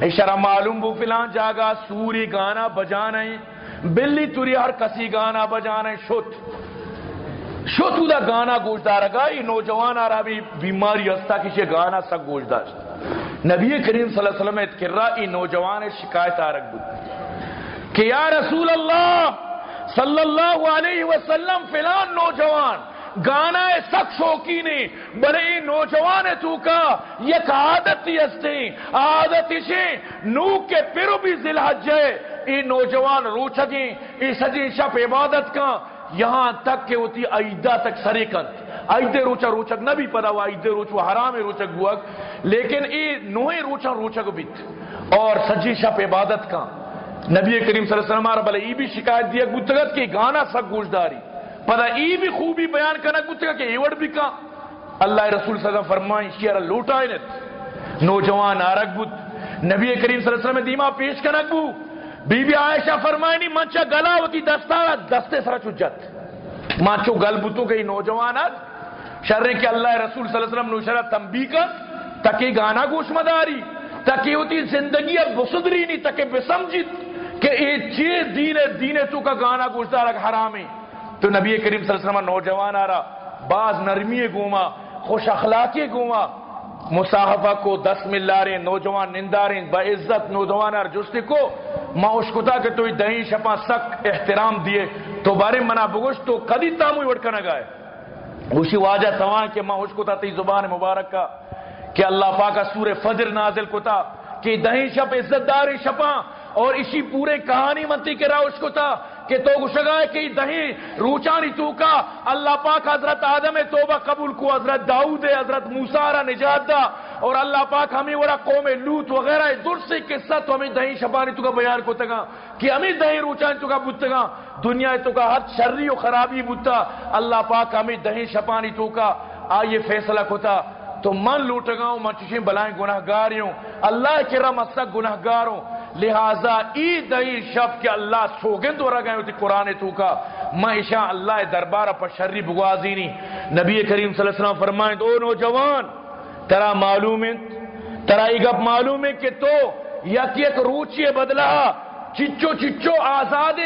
اشارہ معلوم بو فلان جاگا سوری گانا بجانے بلی توری ہر کسی گانا بجانے شت شتو دا گانا گوش دارگا ای نوجوان آرا، بھی بیماری ہستا کسی گانا سک گوش داشت نبی کریم صلی اللہ علیہ وسلم کر رہا ای نوجوان شکایت آرک بود۔ کہ یا رسول اللہ صلی اللہ علیہ وسلم، فلان نوجوان، گانا سک شوکی نے، بڑے نوجوان تو کا یک عادت ہستے عادت اسے نو کے پیرو بھی ذلحج ہے۔ ای نوجوان روچگیں ای سجی شپ عبادت کا یہاں تک کہ ہوتی عیدہ تک سریکت ایدے روچا روچک نہ بھی پدا ہوا ایدے روچ وہ حرام روچک ہوا لیکن ای نوے روچا روچک بیت اور سجی شپ عبادت کا نبی کریم صلی اللہ علیہ وسلم بلے ای بھی شکایت دیا گتگت کی گانا سک گوشداری۔ پدا ای بھی خوبی بیان کرنا گتگت کہ ایوڑ بھی کا۔ اللہ رسول صلی اللہ علیہ وسلم فرمائیں شیعر لوٹا انت نوجوان آرک بود۔ نبی کریم صلی اللہ علیہ وسلم دیما پیش کنک بو۔ بی بی عائشہ فرمائنی منچا گلا ہوتی دستارا دستے سرا چجت مانچو گل بوتوں کے نوجوانات شر کہ اللہ رسول صلی اللہ علیہ وسلم نوشرہ تنبی کر تاکہ گانا گوش مداری تاکہ ہوتی زندگی اب بسدری نہیں، تاکہ بسمجد کہ اے چیز دین دین تو کا گانا گوش دارک حرام ہے۔ تو نبی کریم صلی اللہ علیہ وسلم نوجوان آ رہا بعض نرمی گوما خوش اخلاقی گوما مصاحفہ کو دس ملارے، نوجوان ننداریں با عزت نوجوان اور جستے کو ماں اشکتا کہ تو دہیں شپا سک احترام دیے تو بارے منا بگوش تو کدی تاموی وڑکا گائے۔ اسی واجہ تمام کہ ماں اس کو تھا تی زبان مبارک کا، کہ اللہ پاک سور فجر نازل کو تھا کہ دہیں شپ عزت داری شپا اور اسی پورے کہانی منتی کے راہ اس کو تھا کہ تو گشگائے کہ دہیں روچانی تو کا اللہ پاک حضرت آدم توبہ قبول کو، حضرت داؤد، حضرت موسیٰ نجات دا، اور اللہ پاک ہمیں ورا قوم لوت وغیرہ درسی قصہ تو ہمیں دہیں شپانی تو کا بیان کو تگا کہ ہمیں دہیں روچانی تو کا بتگا دنیا تو کا حد شری و خرابی بتا اللہ پاک ہمیں دہیں شپانی تو کا آئیے فیصلہ کھتا تو من لوٹ گاؤں من چشیں بلائیں گناہ گاریوں اللہ کے رم اسک گناہ گاروں لہذا ای دئی شب کے اللہ سوگند ورہ گئے ہوتی قرآن تو کا۔ مہشا اللہ دربار پر شری بگوازی نہیں۔ نبی کریم صلی اللہ علیہ وسلم فرمائیں دو نوجوان، ترا معلوم ہے ترا ایگب معلوم ہے کہ تو یک یک روچی بدلا چچو چچو آزاد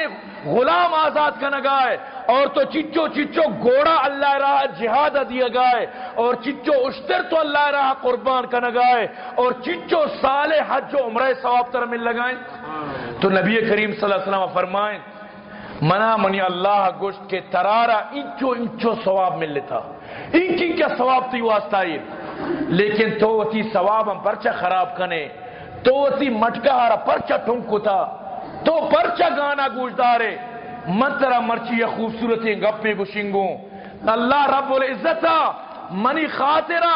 غلام آزاد کا نگائے اور تو چچو چچو گوڑا اللہ راہ جہاد دیا گائے اور چچو اشتر تو اللہ راہ قربان کا نگائے اور چچو سال حج و عمرہ ثواب تر مل لگائیں۔ تو نبی کریم صلی اللہ علیہ وسلم فرمائیں، منا منی اللہ گوشت کے ترارا انچو انچو ثواب مل لیتا۔ ان کی کیا ثواب تھی واسطہ لیکن تو تی ثواب ہم پرچہ خراب کنے، تو تی مٹکا ہارا پرچہ ٹھنکو تھا۔ تو پرچہ گانا گوش دارے منترا مرچی یا خوبصورتی گپے، گشنگوں۔ اللہ رب العزت، منی خاطرہ،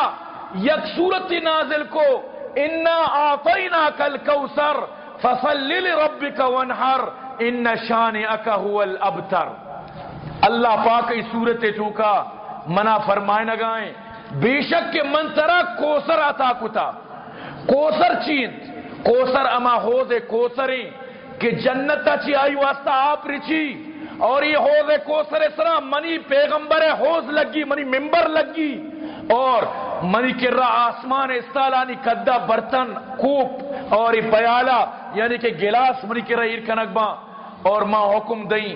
یک صورت نازل کو، انا آفینا کل کوسر فصل ربک ونحر ان شانئک هو الابتر اللہ پاک اس صورت چوکا منا فرمائے نگائیں بے شک کے منترا کوسر عطا کتا۔ کوسر چیند کوسر اما حوض کوسری کہ جنت چی آئی واسطہ آپ رچی اور یہ حوض کوسر اسرا منی پیغمبر حوض لگی، منی ممبر لگی اور منی کر رہا آسمان استالانی کدہ برتن، کوپ اور یہ پیالہ یعنی کہ گلاس، منی کر رہا ارکنک اور ماں حکم دیں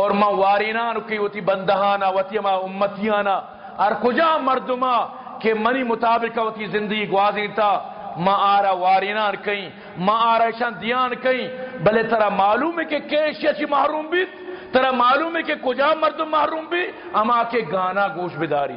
اور ماں وارینان کی وتی بندہانا وتی ما امتیانا اور کجا مردما کہ منی مطابق وتی زندگی گوازی تا ما آرا وارینان کہیں ما آرا شان دیان کہیں بلے ترا معلوم ہے کہ کیشیا چی محروم بیت، ترا معلوم ہے کہ کجا مردم محروم بھی، اما کے گانا گوش بداری۔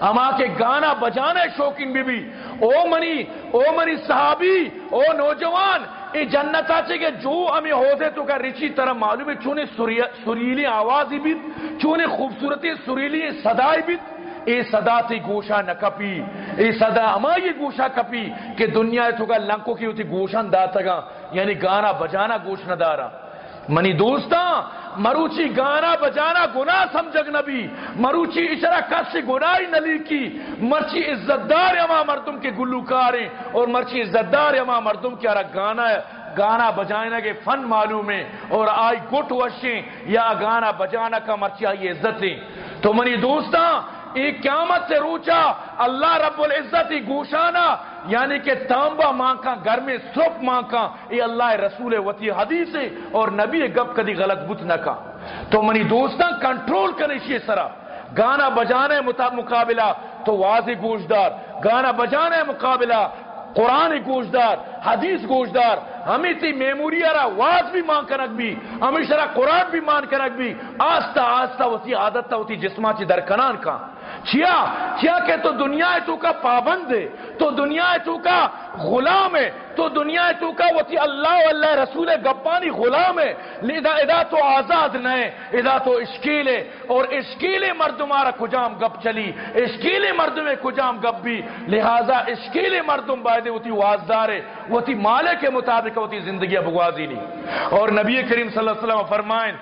اما کے گانا بجانا شوقین بھی بھی او منی او منی صحابی، او نوجوان ای جنت آچے کہ جو ہمیں ہو دے تو کا رچی طرح معلوم ہے چونے سریلی آوازی بیت، چونے خوبصورتی سریلی صدای بیت۔ اے صدا تی گوشا نہ کپی، اے صدا اما یہ گوشا کپی کہ دنیا تو کا لنکو کی ہوتی گوشان داتا گا یعنی گانا بجانا گوش نہ دارا۔ منی دوستاں مروچی گانا بجانا گناہ سمجھگ نبی مروچی اشرا کس سے گناہی نلی کی۔ مرچی عزتدار اما مردم کے گلوکاریں اور مرچی عزتدار اما مردم کے ارہ گانا گانا بجانا کے فن معلوم ہے اور آئی گٹ وشیں یا گانا بجانا کا مرچی آئی عزتیں تو منی دوستاں ایک قیامت سے روچا، اللہ رب العزت ہی گوشانا یعنی کہ تانبا ماں کا گھر میں سرپ ماں کا یہ اللہ رسول وتی حدیث اور نبی گپ کدی غلط بت نہ کا تو منی دوستاں، کنٹرول کرنے شیئے سرا۔ گانا بجانے مقابلہ، تو واضح گوشدار۔ گانا بجانے مقابلہ، قرآن گوشدار، حدیث گوشدار۔ ہمیں تی میموری رہا واز بھی مان کنک بھی، ہمیں شرح قرآن بھی مان کنک بھی۔ آستہ آستہ وسی عادت تا وسی جسمہ چی درکنان کا چیا چیا کہ تو دنیا تو کا پابند ہے، تو دنیا تو کا غلام ہے، تو دنیا تو کا وتی اللہ و اللہ رسول گپانی غلام ہے۔ لذا ادا تو آزاد نئے ادا تو اشکیل ہے۔ اور اشکیل مردمارا کجام گپ چلی، اشکیل مردم کجام گپ بھی۔ لہذا اشکیل مردم بائدے وتی وازدار ہے، وتی مالے کے مطابق وتی زندگی بگوازی لی اور نبی کریم صلی اللہ علیہ وسلم فرمائیں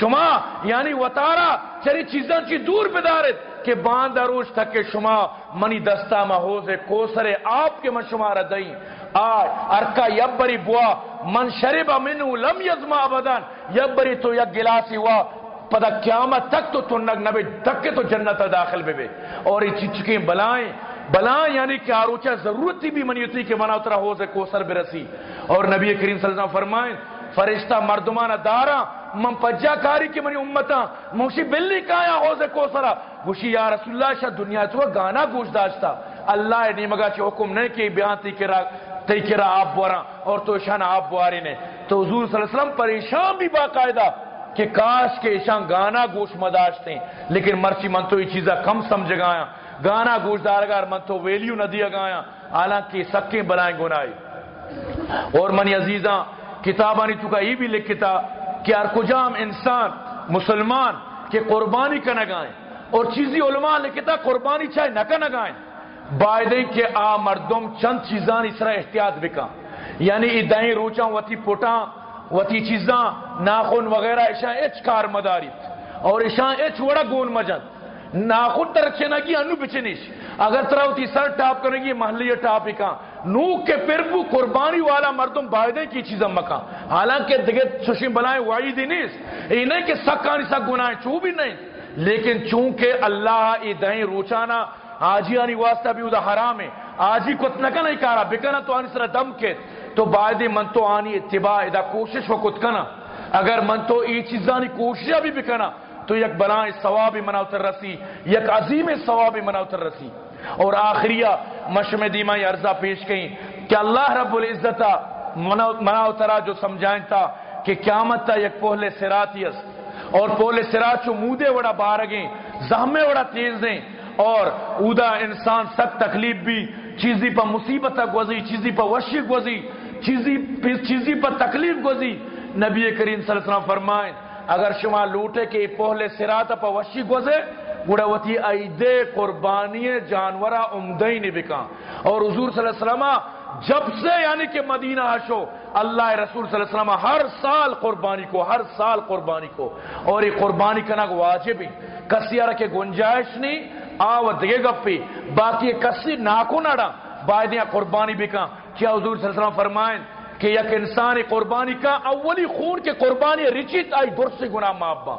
شما یعنی وطارا چری چیزاں چی دور بدارت کہ باند اروش تک کہ شما، منی دستا محوز کوسر آپ کے من شما ردئی آج، ارکا یبری بوا، من شرب منو لم یزما بدن یبری تو یک گلاسی ہوا، پدا قیامت تک تو تنگ نبی تک کے تو جنت داخل بے بے اور یہ چچکیں بلائیں۔ بلائیں یعنی کہ آروچہ ضرورت تھی بھی منی تھی کہ منا اترا حوض کوسر برسی۔ اور نبی کریم صلی اللہ علیہ وسلم فرمائیں، فرشتہ مردمانہ دارا من پجا کاری کی منی امتا موشی بلی کایا حوض کوسرا گوشی یا رسول اللہ شاہ دنیا تو گانا گوش داشتا۔ اللہ نے مگا چی حکم نہیں کی، بیان تی کرا تی کرا آپ بورا۔ اور تو شان آپ بواری نے۔ تو حضور صلی اللہ علیہ وسلم پریشان بھی باقاعدہ کہ کاش کے شان گانا گوش مداشتے۔ لیکن مرچی من تو یہ چیزا کم سمجھ گایا گانا گوش دارگار من تو ویلیو نہ دیا گایا حالانکہ سکیں بلائیں گنائی اور منی عزیزاں، کتابانی تو کا یہ بھی لکھتا کہ ہر کجام انسان، مسلمان، کہ قربانی کا نگائیں اور چیزی علماء لکھتا قربانی چاہے نہ کا نگائیں بائدیں کہ آ مردم چند چیزان اس طرح احتیاط بکا۔ یعنی ادائیں روچاں، وتی پوٹاں، وتی چیزاں، ناخن وغیرہ اشاں اچ کار مداریت اور اشاں اچ وڑا گون مجد۔ ناخن ترچے نگی انو بچنیش اگر طرح ہوتی سر ٹاپ کرنے گی محلی ٹاپ ہی کہاں۔ نوک کے پربو قربانی والا مردم بائدے کی چیزیں مکا حالانکہ دگے سوشی بنائے وائی دی یہ نہیں کہ سکانی سک گناہیں چو بھی نہیں۔ لیکن چونکہ اللہ ای دہیں روچانا، آجی آنی واسطہ بھی ادھا حرام ہے۔ آجی کت نکا نہیں کارا، بکنا تو آنی سر دم کے۔ تو بائدے من تو آنی اتباع، ادا کوشش و کت کنا۔ اگر من تو ای چیزانی کوششہ بھی بکنا تو یک بلائیں ثواب مناوتر رسی یک عظیم ثواب مناوتر رسی اور آخریہ مشم دیما عرضہ پیش کہیں کہ اللہ رب العزت مناوترا جو سمجھائیں تھا کہ قیامت تا یک پہلے سراتی است اور پہلے سرات چو مودے وڑا بارگیں زہمے وڑا تیز دیں، اور اودا انسان سخت تکلیف بھی، چیزی پر مصیبت گوزی چیزی پر وشی گوزی چیزی چیزی پر تکلیف گوزی نبی کریم صلی اللہ علیہ وسلم فرمائیں اگر شما لوٹے کہ پہلے سرات پر وشی گوزے، گوڑا وتی ایدے قربانی جانورہ عمدہی نہیں بکا۔ اور حضور صلی اللہ علیہ وسلم جب سے یعنی کہ مدینہ آشو اللہ رسول صلی اللہ علیہ وسلم ہر سال قربانی کو، ہر سال قربانی کو۔ اور یہ قربانی کرنا واجب ہی کسی رکھے گنجائش نہیں آو دگے گپی۔ باقی کسی ناکو نڑا بائدیاں قربانی بکا۔ کیا حضور صلی اللہ علیہ وسلم فرمائیں کہ یک انسان قربانی کا اولی خون کے قربانی رچیت آئی در سے گناہ مابا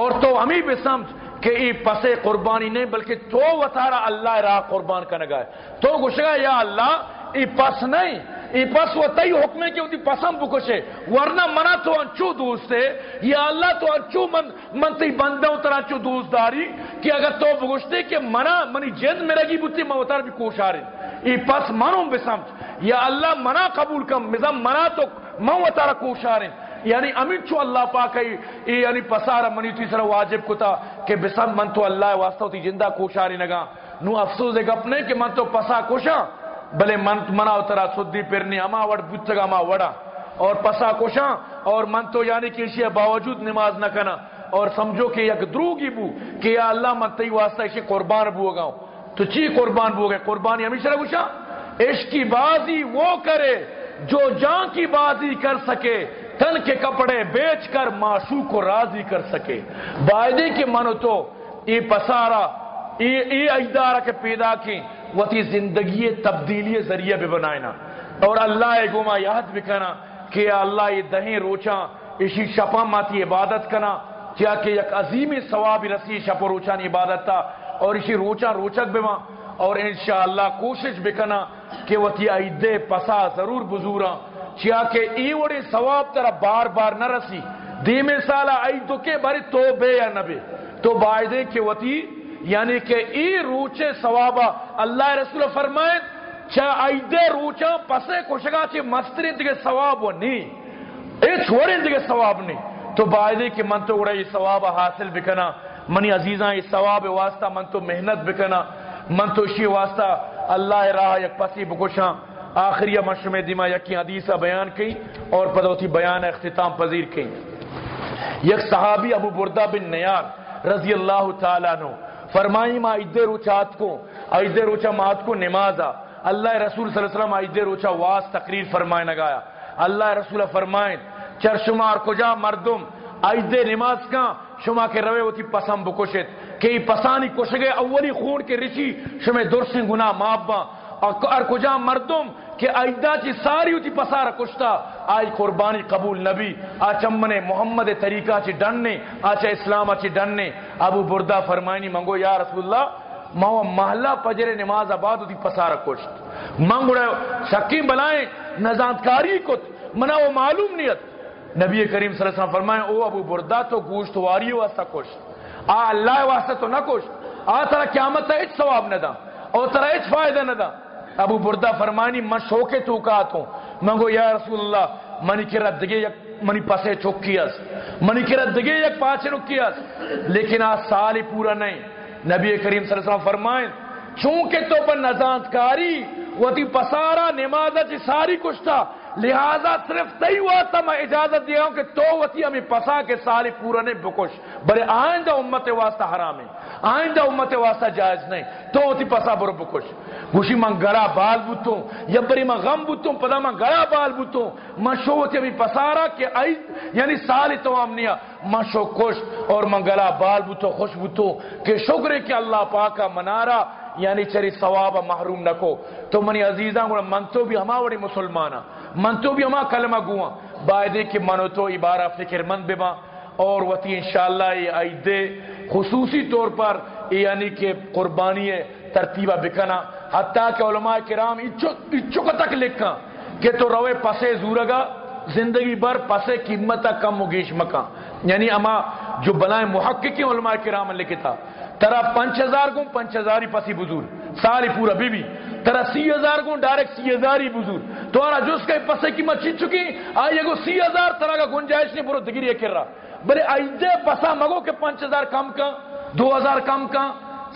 اور تو ہمیں بھی سمجھ کہ ای پسے قربانی نہیں، بلکہ تو وطارا اللہ راہ قربان کا نگائے تو گشگا یا اللہ، ای پس نہیں، ای پس وہ تی حکم ہے کہ وہ پسم بکشے۔ ورنہ منا تو انچو دوست ہے، یا اللہ تو انچو من من تی بندہ ہوں تر انچو دوست داری کہ اگر تو بکشتے کہ منا، منی جند میں رگی بوتی موتار بھی کوشارے۔ ای پس منوں بسمج یا اللہ منا قبول کم مزم منا تو مو موتار کوشارے۔ یعنی امین چو اللہ پاک ہے یعنی پسارا منی تیسرا واجب کتا کہ بسم من تو اللہ واسطہ ہوتی جندہ کوشاری نگا۔ نو افسوس ایک اپنے کہ من تو پسا کوشا، بلے من منا اترا سدی پرنی اما وڑ بچگا ما وڑا۔ اور پسا کوشاں اور من تو یعنی کہ اسی باوجود نماز نہ کنا۔ اور سمجھو کہ یک دروگی بو، کہ یا اللہ من تی واسطہ اسی قربان بو گا تو چی قربان بو گئے؟ قربانی ہمیشہ رہ گوشا؟ عشق کی بازی وہ کرے جو جان کی بازی کر سکے تن کے کپڑے بیچ کر معشوق کو راضی کر سکے۔ بائدے کے منو تو ای پسارا ای, ای اجدارہ کے پیدا کی وتی زندگی تبدیلی ذریعہ بھی بنائنا۔ اور اللہ گما یاد بھی کنا کہ اللہ یہ دہیں روچا اسی شپا ماتی عبادت کنا۔ کیا کہ یک عظیم ثواب رسی شپ و روچان عبادت تھا اور اسی روچا روچک بھی ماں۔ اور انشاءاللہ کوشش بھی کنا کہ وتی ایدے پسا ضرور بزورا۔ کیا کہ ای وڑی ثواب ترا بار بار نہ رسی۔ دیمے سالہ ایدو کے باری تو بے یا نبے تو بائدے کہ وتی یعنی کہ ای روچے ثوابا۔ اللہ رسول فرمائے چاہ ایدے روچا پسے کشگا چی مستری دیگے ثواب و نہیں اے چھوڑیں دیگے ثواب نہیں تو بائدے کہ من تو اڑا یہ ثواب حاصل بکنا۔ منی عزیزاں، یہ ثواب واسطہ من تو محنت بکنا۔ من تو اسی واسطہ اللہ راہ یک پسی بکشاں آخری مشمع دیما یکی حدیثہ بیان کی اور پدوتی بیان اختتام پذیر کی یک صحابی ابو بردہ بن نیار رضی اللہ تعالیٰ نو فرمائی، ما ایدے روچات کو؟ ایدے روچا مات کو نمازا۔ اللہ رسول صلی اللہ علیہ وسلم ایدے روچا واس تقریر فرمائے نگایا۔ اللہ رسول فرمائیں چر شمار کجا مردم؟ ایدے نماز کا شما کے روے ہوتی پسم بکشت کہ پسانی کشگے اولی خون کے رشی شمیں درسن گناہ مابا۔ اور کجا مردم کہ ایدا چی ساری ہوتی پسارا کشتا۔ آئی قربانی قبول نبی۔ آچمنے محمد طریقہ چی ڈننے۔ آچا اسلام چی ڈننے۔ ابو بردہ فرمائنی منگو، یا رسول اللہ مہو محلہ پجر نماز آباد ہوتی پسارا کشت۔ منگو شکی بلائیں، نزانتکاری کت۔ منا وہ معلوم نیت۔ نبی کریم صلی اللہ علیہ وسلم فرمائیں، او ابو بردہ تو گوشت واری واسطہ کشت۔ آ، اللہ واسطہ تو نہ کشت آ ترہ قیامت ہے اچھ ثواب نہ دا۔ اور ترہ اچھ فائدہ نہ دا۔ ابو بردہ فرمانی من شوکے تو ہوں میں گو، یا رسول اللہ، منی کی رد دگے یک منی پسے چوکی اس۔ منی کی رد دگے یک پاچے رکی اس۔ لیکن آج سالی پورا نہیں۔ نبی کریم صلی اللہ علیہ وسلم فرمائیں، چونکہ تو پر نزانت کاری وہ پسارا نمازہ چی ساری کشتا لہذا صرف تی ہوا تھا، میں اجازت دیا ہوں کہ تو وتی ہمیں پسا کے سالی پورا نہیں بکش۔ بلے آئندہ امت واسطہ حرام ہے، آئندہ امت واسطہ جائز نہیں۔ تو وتی پسا برو بکش۔ گوشی من گڑا بال بوتوں یا بری من غم بوتوں، پدا من گڑا بال بوتوں۔ من شو وتی ہمیں پسارا کہ آئی یعنی سالی تو امنیا من شو کش اور من گڑا بال بوتوں، خوش بوتوں کہ شکر ہے کہ اللہ پاکا منارا یعنی چری ثواب محروم نکو۔ تو منی عزیزاں، گوڑا من تو بھی ہما وڑی مسلمانا من تو بھی ہما کلمہ گواں بائدے کہ منو تو عبارہ فکر مند بما اور وتی انشاءاللہ یہ عیدے۔ خصوصی طور پر یعنی کہ قربانی ترتیبہ بکنا۔ حتیٰ کہ علماء کرام اچھو تک لکھا کہ تو روے پسے زورگا، زندگی بر پسے قیمتہ کم مگیش مکا۔ یعنی اما جو بلائیں محققی علماء کرام لکھتا ترا پنچ ہزار گوں پنچ ہزاری پسی بزور ساری پورا بی بی ترا سی ہزار گوں ڈائریکٹ سی ہزاری بزور تو جس کا پسے کی مچی چکی آئی اگو سی ہزار ترا کا گنجائش نہیں پورا دگری کر رہا بلے آئیدے پسا مگو کے پنچ ہزار کم کا، دو ہزار کم کا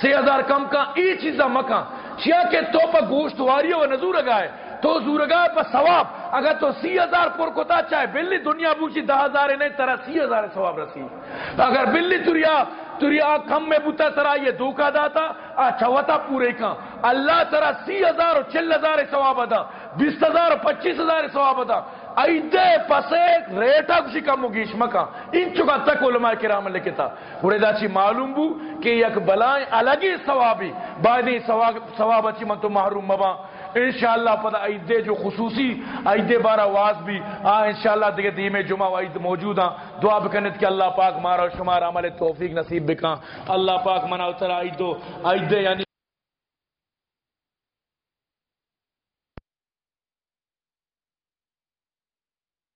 سی ہزار کم کا، ای چیزا مکا۔ چیا کہ تو پا گوشت واری و نظور اگائے، تو زورگاہ پر ثواب۔ اگر تو سی ہزار پر کتا چاہے، بلی دنیا بوچی دہ ہزار نہیں، ترا سی ہزار ثواب رسی۔ اگر بلی تریا تریا کم میں بوتا ترا یہ دھوکا داتا چوتا پورے کا اللہ ترا سی ہزار اور چل ہزار ثواب ادا، بیس ہزار پچیس ہزار ثواب ادا۔ ایدے پسے ریٹا کسی کم مگیش مکا ان چکا تک علماء کرام لکھتا۔ پورے دا چی معلوم بو کہ یک بلائیں انشاءاللہ پدا ایدے جو خصوصی ایدے بارہ واز بھی، آ، انشاءاللہ دیکھے دیم جمعہ و عید موجود ہاں۔ دعا بکنت کہ اللہ پاک مارا شمار عمل توفیق نصیب بکا اللہ پاک منا اترا ایدو ایدے یعنی